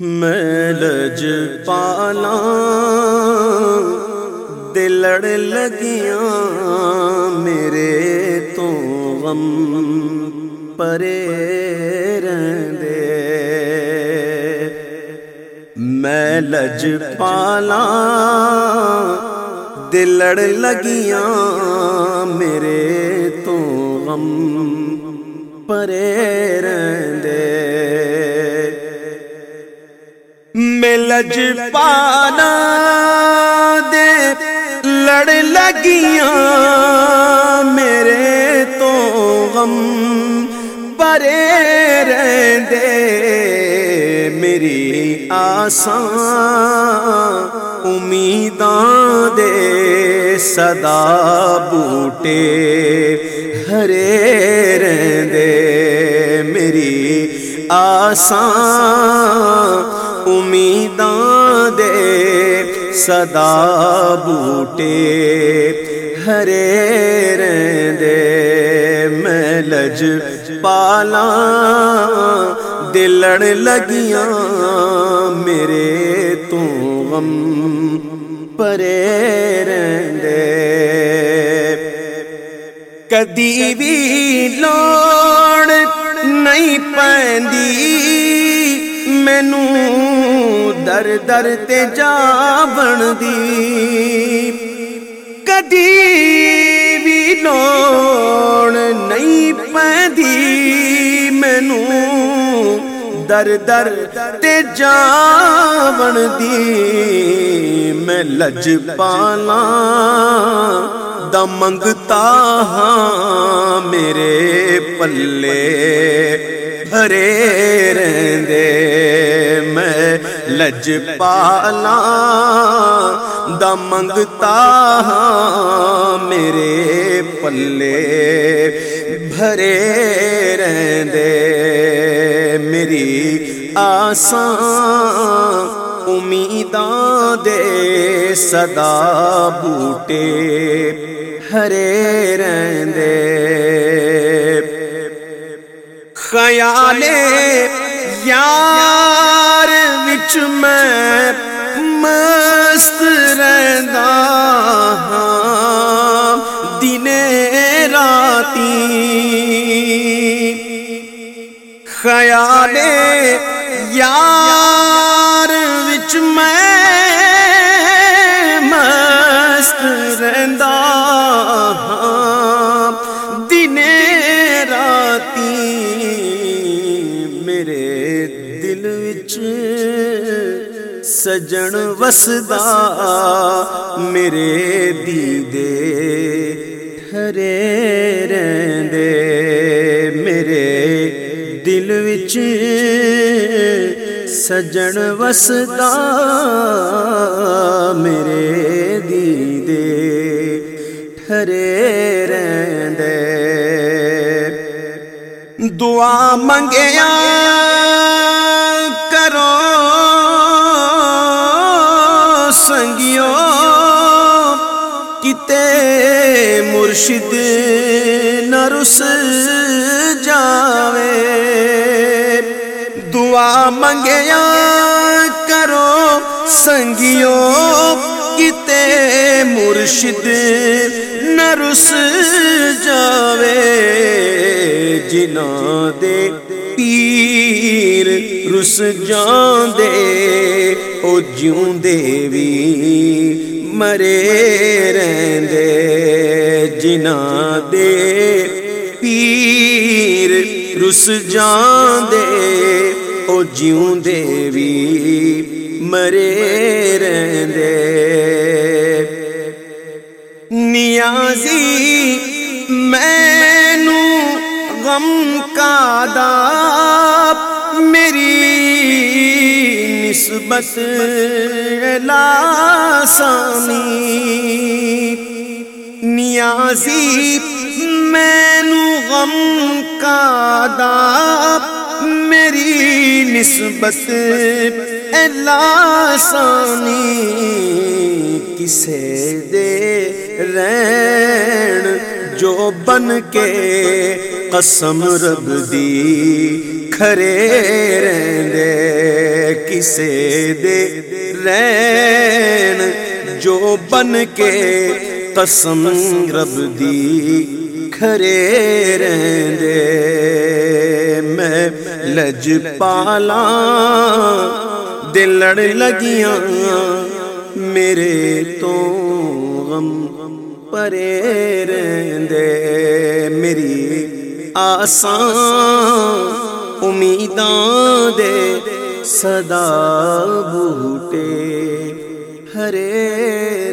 میں لج پالا، دلڑ لگیاں میرے تو غم پرے رہندے۔ میں لج پالا، دلڑ لگیاں میرے تو غم پرے رہندے۔ ملج پانا دے، لڑ لگیاں میرے تو غم پرے رہندے میری آسان امیداں دے صدا بوٹے ہرے رہندے میری آسان امیداں دے صدا بوٹے ہرے رہندے میں لج پالا دلڑ لگیاں میرے تو غم پرے رہندے کدی بھی لوڑ نہیں پیندی مینو در در تے جا بن دی۔ کدی بھی لوڑ نہیں پیندی مینو۔ در در تے جا بن دی۔ میں لج پالا دمنگتا ہاں میرے پلے۔ بھرے رہندے لج پالا دمنگتا ہاں میرے پلے بھرے رہندے میری آسان امیداں دے صدا بوٹے ہرے رہندے خیال خیال یار وچ میں مست رہندا ہاں۔ دن راتی میرے دل وچ سجن وسدا میرے دیدے ٹھرے رہندے میرے دل وچ سجن وسدا میرے دیدے ٹھرے رہندے دعا منگیا کرو سنگیو مرشد نہ رس جاوے۔ دعا منگیا کرو سنگیو کتے مرشد نہ رس جاوے۔ جنا دے پیر رس جان دے او جیوں دے وی مرے رہندے جنا دے پیر رس جان دے او جیوں دے وی مرے رہندے۔ نیازی مینو غم کا دا میری نسبت لاسانی نیازی مینو غم کا دا میری نسبت لاسانی کسے دے رین جو بن کے قسم رب دی، کھرے رہندے کسے دے رین جو بن کے قسم رب دی کھرے رہندے۔ میں لج پالا دلڑ لگیاں میرے تو غم پرے رہندے۔ میری آسان امیداں دے صدا بوٹے ہرے